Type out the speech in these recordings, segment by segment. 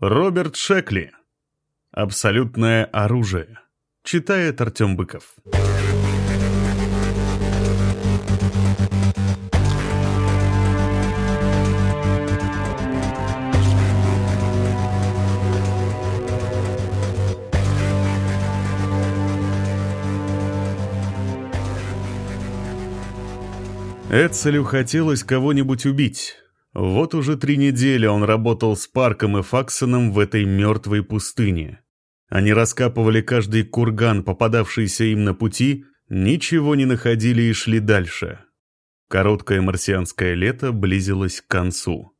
Роберт Шекли. Абсолютное оружие. Читает Артем Быков. Эцелю хотелось кого-нибудь убить. Вот уже три недели он работал с Парком и Факсоном в этой мертвой пустыне. Они раскапывали каждый курган, попадавшийся им на пути, ничего не находили и шли дальше. Короткое марсианское лето близилось к концу.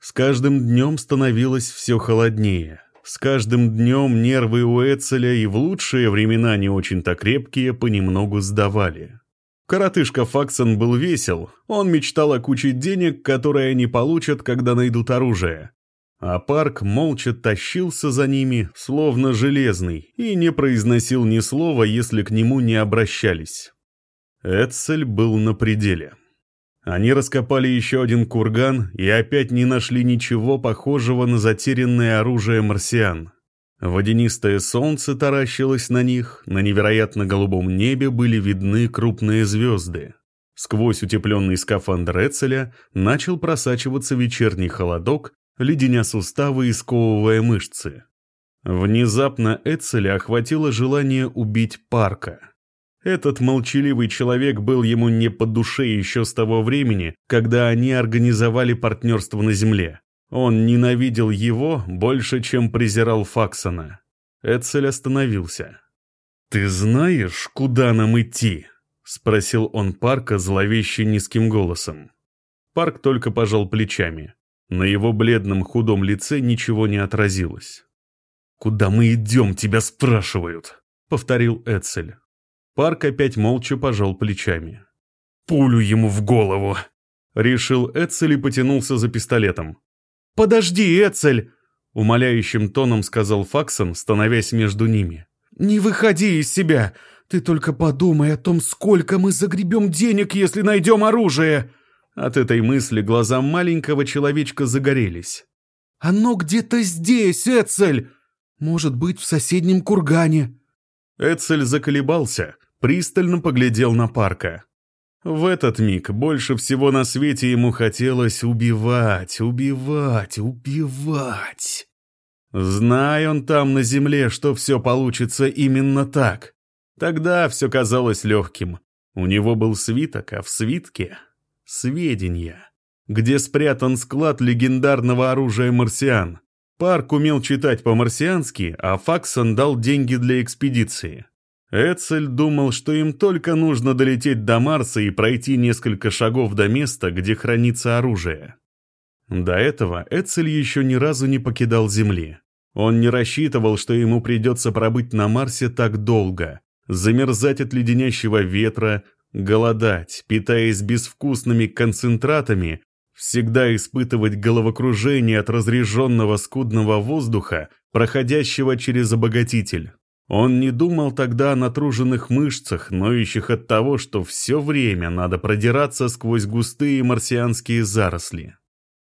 С каждым днем становилось все холоднее. С каждым днем нервы у Эцеля и в лучшие времена не очень-то крепкие понемногу сдавали. Коротышка Факсон был весел, он мечтал о куче денег, которые они получат, когда найдут оружие. А Парк молча тащился за ними, словно железный, и не произносил ни слова, если к нему не обращались. Эцель был на пределе. Они раскопали еще один курган и опять не нашли ничего похожего на затерянное оружие марсиан. Водянистое солнце таращилось на них, на невероятно голубом небе были видны крупные звезды. Сквозь утепленный скафандр Эцеля начал просачиваться вечерний холодок, леденя суставы и сковывая мышцы. Внезапно Эцеля охватило желание убить Парка. Этот молчаливый человек был ему не по душе еще с того времени, когда они организовали партнерство на Земле. Он ненавидел его больше, чем презирал Факсона. Эцель остановился. «Ты знаешь, куда нам идти?» — спросил он Парка зловеще низким голосом. Парк только пожал плечами. На его бледном худом лице ничего не отразилось. «Куда мы идем, тебя спрашивают?» — повторил Эцель. Парк опять молча пожал плечами. «Пулю ему в голову!» — решил Эцель и потянулся за пистолетом. «Подожди, Эцель!» — умоляющим тоном сказал Факсон, становясь между ними. «Не выходи из себя! Ты только подумай о том, сколько мы загребем денег, если найдем оружие!» От этой мысли глаза маленького человечка загорелись. «Оно где-то здесь, Эцель! Может быть, в соседнем кургане!» Эцель заколебался, пристально поглядел на парка. В этот миг больше всего на свете ему хотелось убивать, убивать, убивать. Зная он там на земле, что все получится именно так. Тогда все казалось легким. У него был свиток, а в свитке — сведения, где спрятан склад легендарного оружия марсиан. Парк умел читать по-марсиански, а Факсон дал деньги для экспедиции. Эцель думал, что им только нужно долететь до Марса и пройти несколько шагов до места, где хранится оружие. До этого Эцель еще ни разу не покидал Земли. Он не рассчитывал, что ему придется пробыть на Марсе так долго, замерзать от леденящего ветра, голодать, питаясь безвкусными концентратами, всегда испытывать головокружение от разреженного скудного воздуха, проходящего через обогатитель. Он не думал тогда о натруженных мышцах, ноющих от того, что все время надо продираться сквозь густые марсианские заросли.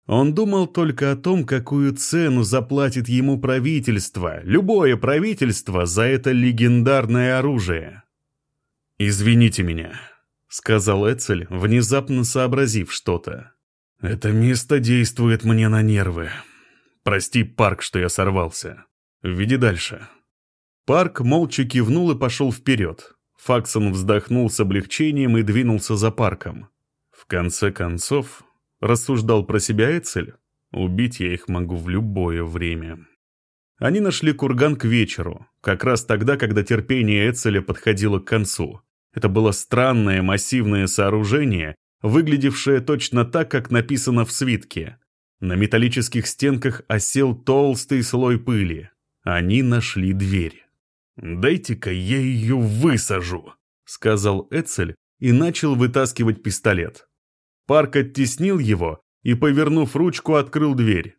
Он думал только о том, какую цену заплатит ему правительство, любое правительство, за это легендарное оружие. «Извините меня», — сказал Эцель, внезапно сообразив что-то. «Это место действует мне на нервы. Прости, Парк, что я сорвался. Веди дальше». Парк молча кивнул и пошел вперед. Факсон вздохнул с облегчением и двинулся за парком. В конце концов, рассуждал про себя Эцель, убить я их могу в любое время. Они нашли курган к вечеру, как раз тогда, когда терпение Эцеля подходило к концу. Это было странное массивное сооружение, выглядевшее точно так, как написано в свитке. На металлических стенках осел толстый слой пыли. Они нашли дверь. «Дайте-ка я ее высажу», — сказал Эцель и начал вытаскивать пистолет. Парк оттеснил его и, повернув ручку, открыл дверь.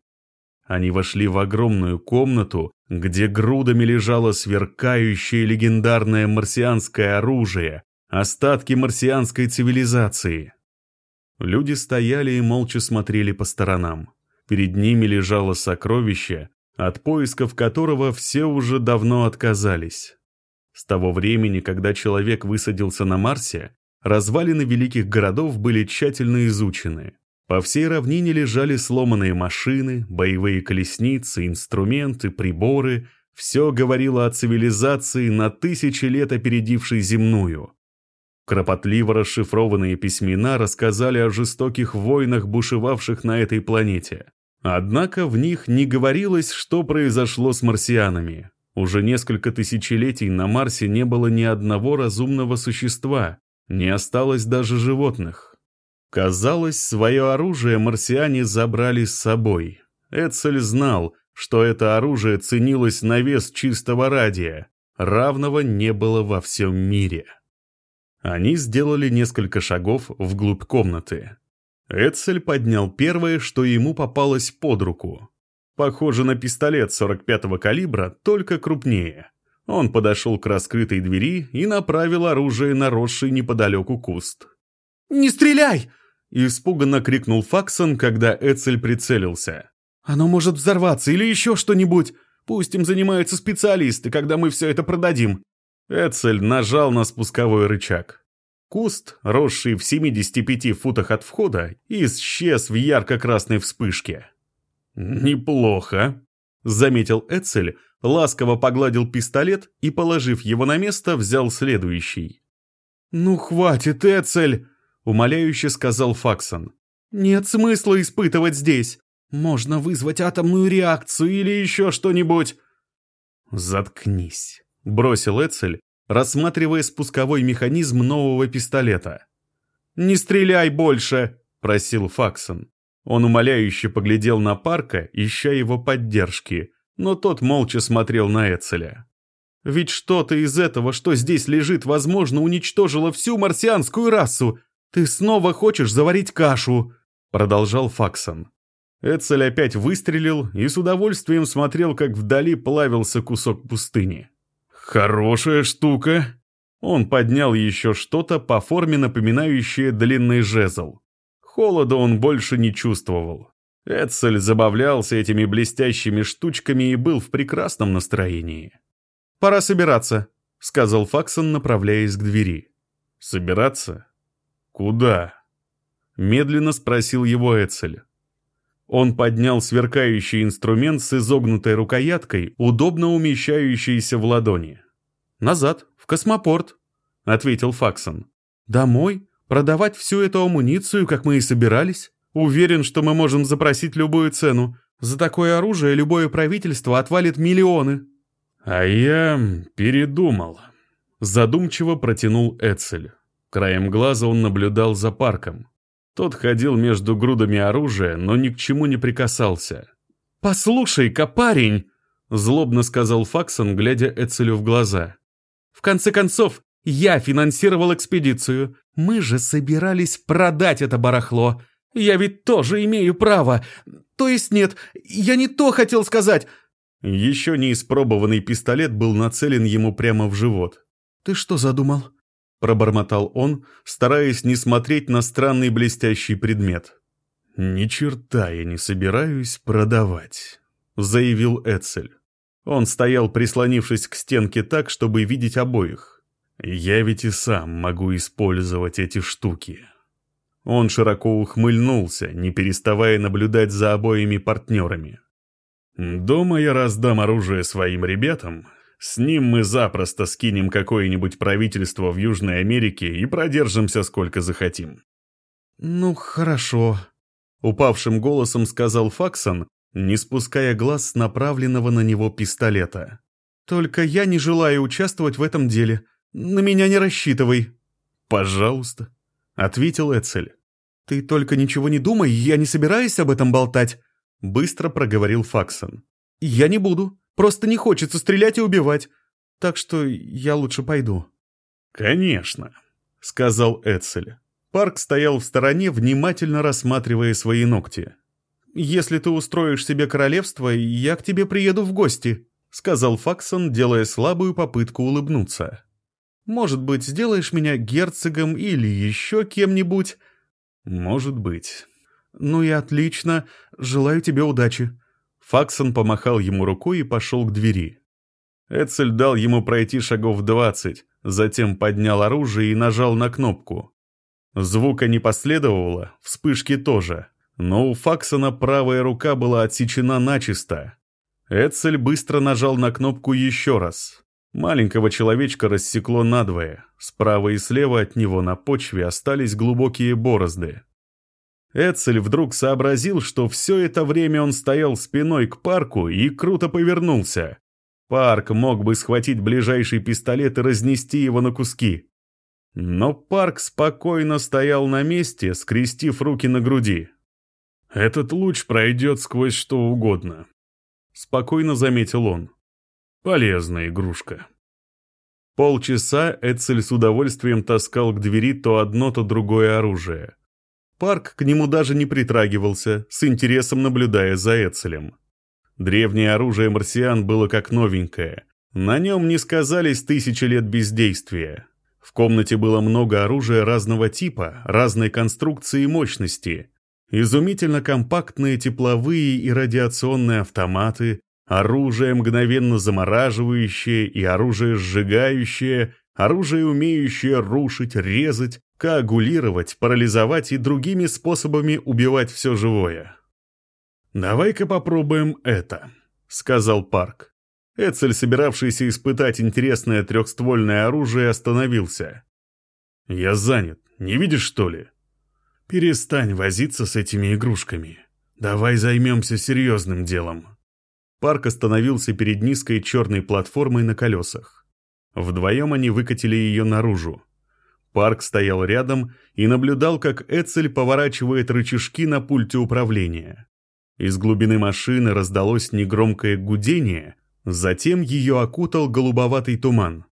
Они вошли в огромную комнату, где грудами лежало сверкающее легендарное марсианское оружие, остатки марсианской цивилизации. Люди стояли и молча смотрели по сторонам. Перед ними лежало сокровище, от поисков которого все уже давно отказались. С того времени, когда человек высадился на Марсе, развалины великих городов были тщательно изучены. По всей равнине лежали сломанные машины, боевые колесницы, инструменты, приборы. Все говорило о цивилизации, на тысячи лет опередившей земную. Кропотливо расшифрованные письмена рассказали о жестоких войнах, бушевавших на этой планете. Однако в них не говорилось, что произошло с марсианами. Уже несколько тысячелетий на Марсе не было ни одного разумного существа, не осталось даже животных. Казалось, свое оружие марсиане забрали с собой. Эцель знал, что это оружие ценилось на вес чистого радия, равного не было во всем мире. Они сделали несколько шагов вглубь комнаты. Эцель поднял первое, что ему попалось под руку. Похоже на пистолет 45-го калибра, только крупнее. Он подошел к раскрытой двери и направил оружие на росший неподалеку куст. «Не стреляй!» — испуганно крикнул Факсон, когда Эцель прицелился. «Оно может взорваться или еще что-нибудь. Пусть им занимаются специалисты, когда мы все это продадим». Эцель нажал на спусковой рычаг. Куст, росший в 75 футах от входа, исчез в ярко-красной вспышке. «Неплохо», — заметил Эцель, ласково погладил пистолет и, положив его на место, взял следующий. «Ну хватит, Эцель!» — умоляюще сказал Факсон. «Нет смысла испытывать здесь. Можно вызвать атомную реакцию или еще что-нибудь». «Заткнись», — бросил Эцель, рассматривая спусковой механизм нового пистолета. «Не стреляй больше!» — просил Факсон. Он умоляюще поглядел на Парка, ища его поддержки, но тот молча смотрел на Эцеля. «Ведь что-то из этого, что здесь лежит, возможно, уничтожило всю марсианскую расу. Ты снова хочешь заварить кашу?» — продолжал Факсон. Эцель опять выстрелил и с удовольствием смотрел, как вдали плавился кусок пустыни. «Хорошая штука!» Он поднял еще что-то по форме напоминающее длинный жезл. Холода он больше не чувствовал. Эцель забавлялся этими блестящими штучками и был в прекрасном настроении. «Пора собираться», — сказал Факсон, направляясь к двери. «Собираться? Куда?» — медленно спросил его Эцель. Он поднял сверкающий инструмент с изогнутой рукояткой, удобно умещающийся в ладони. «Назад, в космопорт», — ответил Факсон. «Домой? Продавать всю эту амуницию, как мы и собирались? Уверен, что мы можем запросить любую цену. За такое оружие любое правительство отвалит миллионы». «А я передумал», — задумчиво протянул Эцель. Краем глаза он наблюдал за парком. Тот ходил между грудами оружия, но ни к чему не прикасался. «Послушай-ка, парень!» — злобно сказал Факсон, глядя Эцелю в глаза. «В конце концов, я финансировал экспедицию. Мы же собирались продать это барахло. Я ведь тоже имею право. То есть нет, я не то хотел сказать». Еще не испробованный пистолет был нацелен ему прямо в живот. «Ты что задумал?» — пробормотал он, стараясь не смотреть на странный блестящий предмет. «Ни черта я не собираюсь продавать», — заявил Эцель. Он стоял, прислонившись к стенке так, чтобы видеть обоих. «Я ведь и сам могу использовать эти штуки». Он широко ухмыльнулся, не переставая наблюдать за обоими партнерами. «Дома я раздам оружие своим ребятам, с ним мы запросто скинем какое-нибудь правительство в Южной Америке и продержимся сколько захотим». «Ну, хорошо», — упавшим голосом сказал Факсон, не спуская глаз с направленного на него пистолета. «Только я не желаю участвовать в этом деле. На меня не рассчитывай». «Пожалуйста», — ответил Эцель. «Ты только ничего не думай, я не собираюсь об этом болтать», — быстро проговорил Факсон. «Я не буду. Просто не хочется стрелять и убивать. Так что я лучше пойду». «Конечно», — сказал Эцель. Парк стоял в стороне, внимательно рассматривая свои ногти. «Если ты устроишь себе королевство, я к тебе приеду в гости», — сказал Факсон, делая слабую попытку улыбнуться. «Может быть, сделаешь меня герцогом или еще кем-нибудь?» «Может быть». «Ну и отлично. Желаю тебе удачи. Факсон помахал ему рукой и пошел к двери. Эцель дал ему пройти шагов двадцать, затем поднял оружие и нажал на кнопку. Звука не последовало, вспышки тоже, но у Факсона правая рука была отсечена начисто. Эцель быстро нажал на кнопку еще раз. Маленького человечка рассекло надвое, справа и слева от него на почве остались глубокие борозды. Эцель вдруг сообразил, что все это время он стоял спиной к парку и круто повернулся. Парк мог бы схватить ближайший пистолет и разнести его на куски. Но Парк спокойно стоял на месте, скрестив руки на груди. «Этот луч пройдет сквозь что угодно», — спокойно заметил он. «Полезная игрушка». Полчаса Эцель с удовольствием таскал к двери то одно, то другое оружие. Парк к нему даже не притрагивался, с интересом наблюдая за Эцелем. Древнее оружие марсиан было как новенькое. На нем не сказались тысячи лет бездействия. В комнате было много оружия разного типа, разной конструкции и мощности. Изумительно компактные тепловые и радиационные автоматы, оружие мгновенно замораживающее и оружие сжигающее, оружие, умеющее рушить, резать, коагулировать, парализовать и другими способами убивать все живое. «Давай-ка попробуем это», — сказал Парк. Эцель, собиравшийся испытать интересное трехствольное оружие, остановился. «Я занят. Не видишь, что ли?» «Перестань возиться с этими игрушками. Давай займемся серьезным делом». Парк остановился перед низкой черной платформой на колесах. Вдвоем они выкатили ее наружу. Парк стоял рядом и наблюдал, как Эцель поворачивает рычажки на пульте управления. Из глубины машины раздалось негромкое гудение, затем ее окутал голубоватый туман.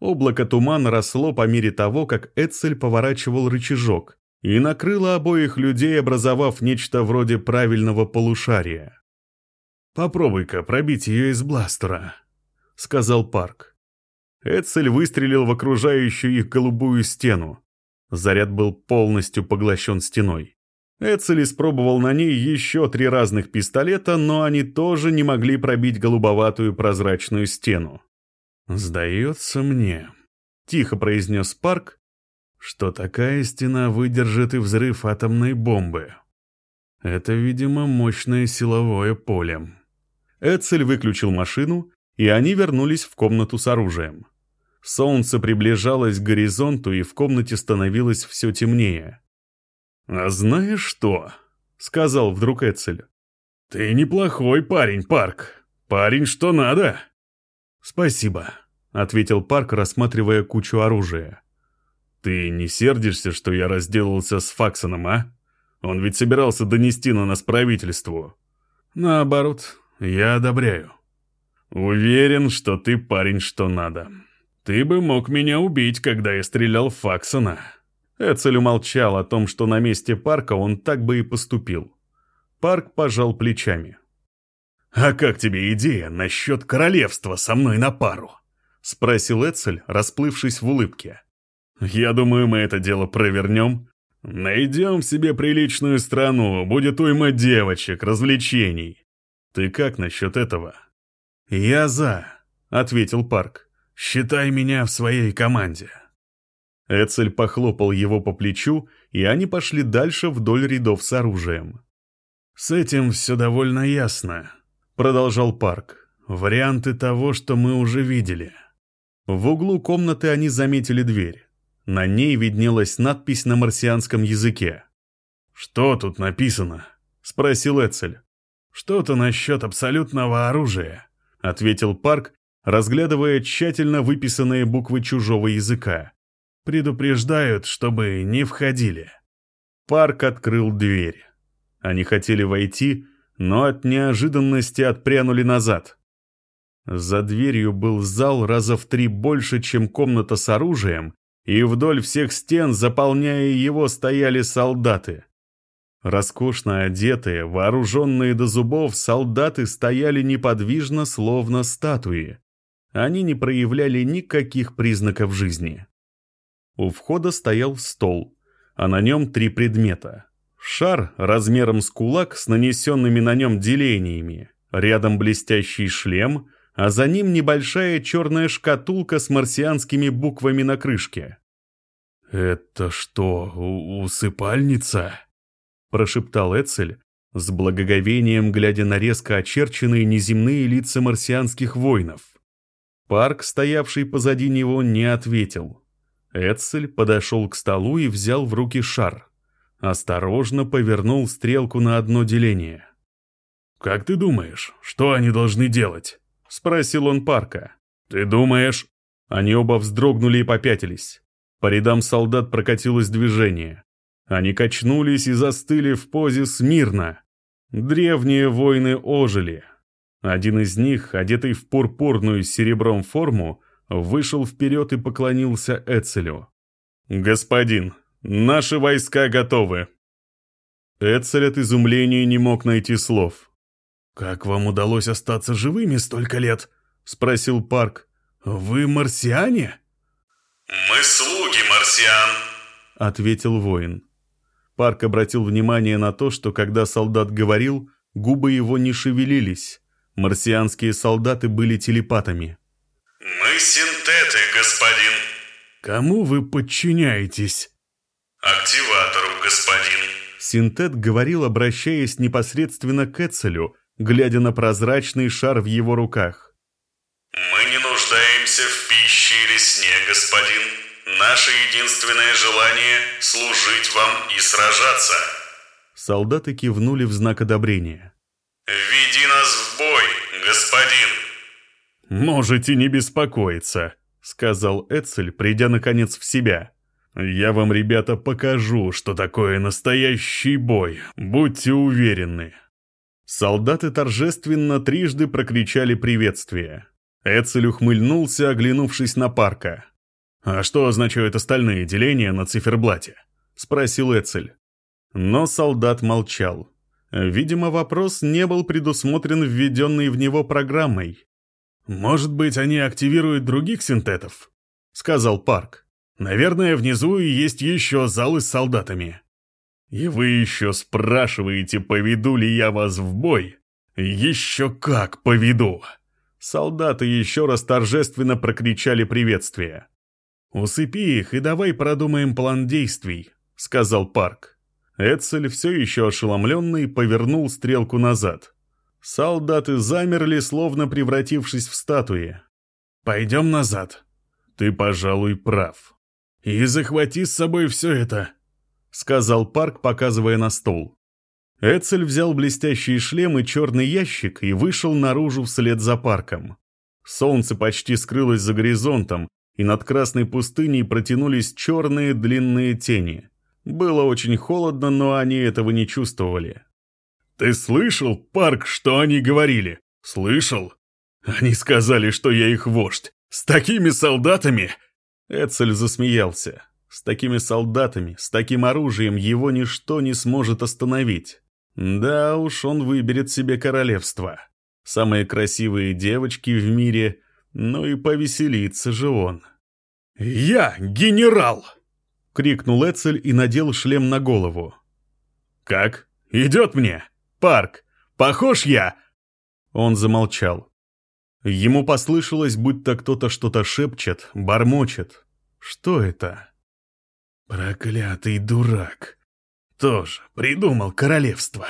Облако тумана росло по мере того, как Эцель поворачивал рычажок, и накрыло обоих людей, образовав нечто вроде правильного полушария. «Попробуй-ка пробить ее из бластера», — сказал Парк. Эцель выстрелил в окружающую их голубую стену. Заряд был полностью поглощен стеной. Эцель испробовал на ней еще три разных пистолета, но они тоже не могли пробить голубоватую прозрачную стену. «Сдается мне», — тихо произнес Парк, что такая стена выдержит и взрыв атомной бомбы. Это, видимо, мощное силовое поле. Эцель выключил машину, и они вернулись в комнату с оружием. Солнце приближалось к горизонту, и в комнате становилось все темнее. «А знаешь что?» — сказал вдруг Эцель. «Ты неплохой парень, Парк. Парень, что надо». «Спасибо», — ответил Парк, рассматривая кучу оружия. «Ты не сердишься, что я разделался с Факсоном, а? Он ведь собирался донести на нас правительству». «Наоборот, я одобряю». «Уверен, что ты парень, что надо». «Ты бы мог меня убить, когда я стрелял в Факсона». Эцель умолчал о том, что на месте парка он так бы и поступил. Парк пожал плечами. «А как тебе идея насчет королевства со мной на пару?» — спросил Эцель, расплывшись в улыбке. «Я думаю, мы это дело провернем. Найдем себе приличную страну, будет уйма девочек, развлечений. Ты как насчет этого?» «Я за», — ответил Парк. Считай меня в своей команде». Эцель похлопал его по плечу, и они пошли дальше вдоль рядов с оружием. «С этим все довольно ясно», — продолжал Парк. «Варианты того, что мы уже видели». В углу комнаты они заметили дверь. На ней виднелась надпись на марсианском языке. «Что тут написано?» — спросил Эцель. «Что-то насчет абсолютного оружия», — ответил Парк разглядывая тщательно выписанные буквы чужого языка. «Предупреждают, чтобы не входили». Парк открыл дверь. Они хотели войти, но от неожиданности отпрянули назад. За дверью был зал раза в три больше, чем комната с оружием, и вдоль всех стен, заполняя его, стояли солдаты. Роскошно одетые, вооруженные до зубов, солдаты стояли неподвижно, словно статуи они не проявляли никаких признаков жизни. У входа стоял стол, а на нем три предмета. Шар размером с кулак с нанесенными на нем делениями, Рядом блестящий шлем, а за ним небольшая черная шкатулка с марсианскими буквами на крышке. «Это что, усыпальница?» – прошептал Эцель, с благоговением глядя на резко очерченные неземные лица марсианских воинов. Парк, стоявший позади него, не ответил. Эцель подошел к столу и взял в руки шар. Осторожно повернул стрелку на одно деление. «Как ты думаешь, что они должны делать?» — спросил он Парка. «Ты думаешь...» Они оба вздрогнули и попятились. По рядам солдат прокатилось движение. Они качнулись и застыли в позе смирно. Древние воины ожили. Один из них, одетый в пурпурную с серебром форму, вышел вперед и поклонился Эцелю. «Господин, наши войска готовы!» Эцель от изумления не мог найти слов. «Как вам удалось остаться живыми столько лет?» — спросил Парк. «Вы марсиане?» «Мы слуги марсиан», — ответил воин. Парк обратил внимание на то, что когда солдат говорил, губы его не шевелились. Марсианские солдаты были телепатами. «Мы синтеты, господин». «Кому вы подчиняетесь?» «Активатору, господин». Синтет говорил, обращаясь непосредственно к Эцелю, глядя на прозрачный шар в его руках. «Мы не нуждаемся в пище или сне, господин. Наше единственное желание — служить вам и сражаться». Солдаты кивнули в знак одобрения. «Веди нас в бой, господин!» «Можете не беспокоиться», — сказал Эцель, придя наконец в себя. «Я вам, ребята, покажу, что такое настоящий бой. Будьте уверены». Солдаты торжественно трижды прокричали приветствие. Эцель ухмыльнулся, оглянувшись на парка. «А что означают остальные деления на циферблате?» — спросил Эцель. Но солдат молчал. Видимо, вопрос не был предусмотрен введенной в него программой. «Может быть, они активируют других синтетов?» — сказал Парк. «Наверное, внизу есть еще залы с солдатами». «И вы еще спрашиваете, поведу ли я вас в бой?» «Еще как поведу!» Солдаты еще раз торжественно прокричали приветствие. «Усыпи их и давай продумаем план действий», — сказал Парк. Эцель, все еще ошеломленный, повернул стрелку назад. Солдаты замерли, словно превратившись в статуи. «Пойдем назад». «Ты, пожалуй, прав». «И захвати с собой все это», — сказал Парк, показывая на стол. Эцель взял блестящий шлем и черный ящик и вышел наружу вслед за Парком. Солнце почти скрылось за горизонтом, и над красной пустыней протянулись черные длинные тени. Было очень холодно, но они этого не чувствовали. «Ты слышал, Парк, что они говорили? Слышал? Они сказали, что я их вождь. С такими солдатами...» Эцель засмеялся. С такими солдатами, с таким оружием его ничто не сможет остановить. Да уж, он выберет себе королевство. Самые красивые девочки в мире, ну и повеселится же он. «Я генерал!» — крикнул Эцель и надел шлем на голову. «Как? Идет мне!» Парк, похож я?» Он замолчал. Ему послышалось, будто кто-то что-то шепчет, бормочет. Что это? «Проклятый дурак! Тоже придумал королевство.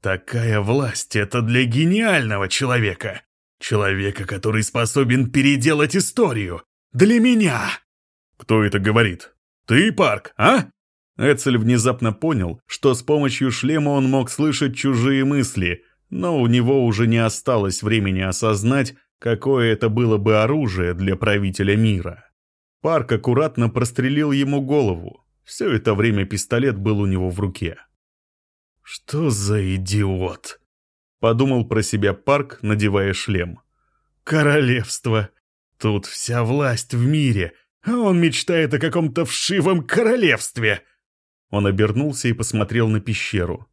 Такая власть — это для гениального человека. Человека, который способен переделать историю. Для меня!» «Кто это говорит? Ты, Парк, а?» Эцель внезапно понял, что с помощью шлема он мог слышать чужие мысли, но у него уже не осталось времени осознать, какое это было бы оружие для правителя мира. Парк аккуратно прострелил ему голову. Все это время пистолет был у него в руке. «Что за идиот?» — подумал про себя Парк, надевая шлем. «Королевство! Тут вся власть в мире, а он мечтает о каком-то вшивом королевстве!» Он обернулся и посмотрел на пещеру.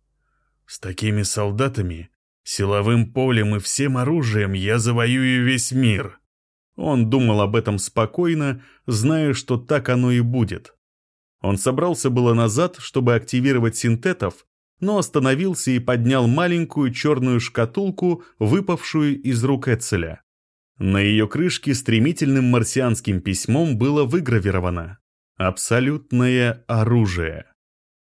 «С такими солдатами, силовым полем и всем оружием я завоюю весь мир». Он думал об этом спокойно, зная, что так оно и будет. Он собрался было назад, чтобы активировать синтетов, но остановился и поднял маленькую черную шкатулку, выпавшую из рук Эцеля. На ее крышке стремительным марсианским письмом было выгравировано «Абсолютное оружие».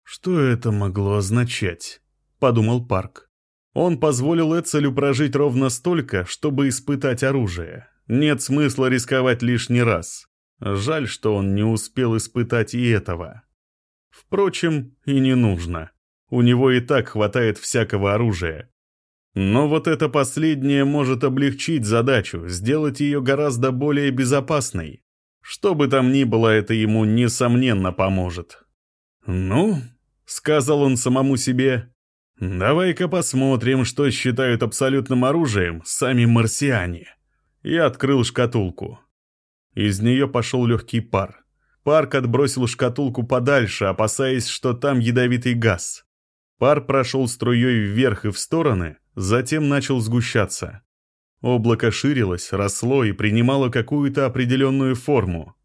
«Что это могло означать?» — подумал Парк. Он позволил Эцелю прожить ровно столько, чтобы испытать оружие. Нет смысла рисковать лишний раз. Жаль, что он не успел испытать и этого. Впрочем, и не нужно. У него и так хватает всякого оружия. Но вот это последнее может облегчить задачу, сделать ее гораздо более безопасной. Что бы там ни было, это ему несомненно поможет. «Ну», — сказал он самому себе, — «давай-ка посмотрим, что считают абсолютным оружием сами марсиане». И открыл шкатулку. Из нее пошел легкий пар. Парк отбросил шкатулку подальше, опасаясь, что там ядовитый газ. Пар прошел струей вверх и в стороны, затем начал сгущаться. Облако ширилось, росло и принимало какую-то определенную форму.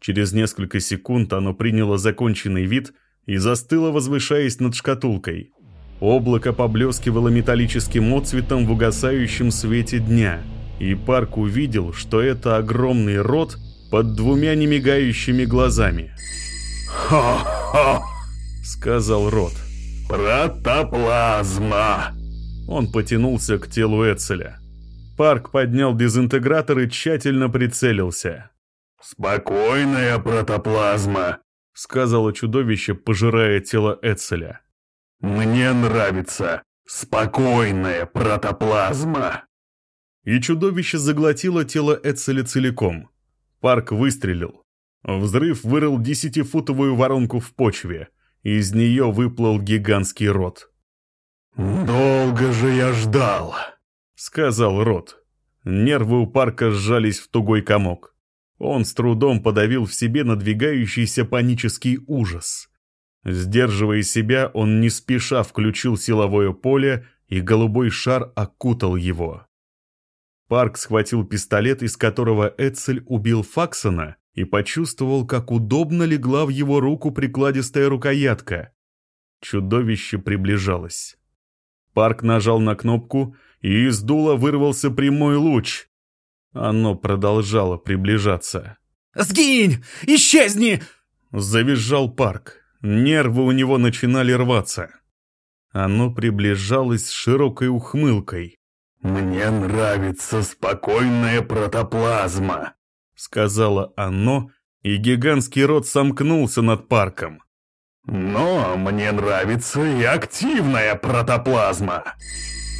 Через несколько секунд оно приняло законченный вид и застыло, возвышаясь над шкатулкой. Облако поблескивало металлическим отцветом в угасающем свете дня, и Парк увидел, что это огромный рот под двумя немигающими глазами. «Хо-хо!» — сказал рот. «Протоплазма!» Он потянулся к телу Эцеля. Парк поднял дезинтегратор и тщательно прицелился. «Спокойная протоплазма», — сказала чудовище, пожирая тело Эцеля. «Мне нравится спокойная протоплазма». И чудовище заглотило тело Эцеля целиком. Парк выстрелил. Взрыв вырыл десятифутовую воронку в почве — из нее выплыл гигантский рот. «Долго же я ждал», — сказал рот. Нервы у парка сжались в тугой комок. Он с трудом подавил в себе надвигающийся панический ужас. Сдерживая себя, он не спеша включил силовое поле, и голубой шар окутал его. Парк схватил пистолет, из которого Эцель убил Факсона, и почувствовал, как удобно легла в его руку прикладистая рукоятка. Чудовище приближалось. Парк нажал на кнопку, и из дула вырвался прямой луч. Оно продолжало приближаться. «Сгинь! Исчезни!» Завизжал Парк. Нервы у него начинали рваться. Оно приближалось с широкой ухмылкой. «Мне нравится спокойная протоплазма», сказала оно, и гигантский рот сомкнулся над парком. «Но мне нравится и активная протоплазма!»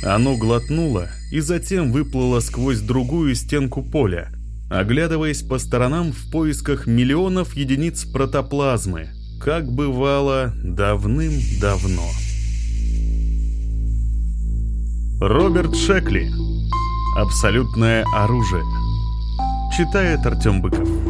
Оно глотнуло и затем выплыло сквозь другую стенку поля, оглядываясь по сторонам в поисках миллионов единиц протоплазмы, как бывало давным-давно. Роберт Шекли. Абсолютное оружие. Читает Артем Быков.